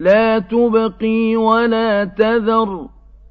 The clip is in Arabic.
لَا تُبْقِي وَلَا تَذَرُ.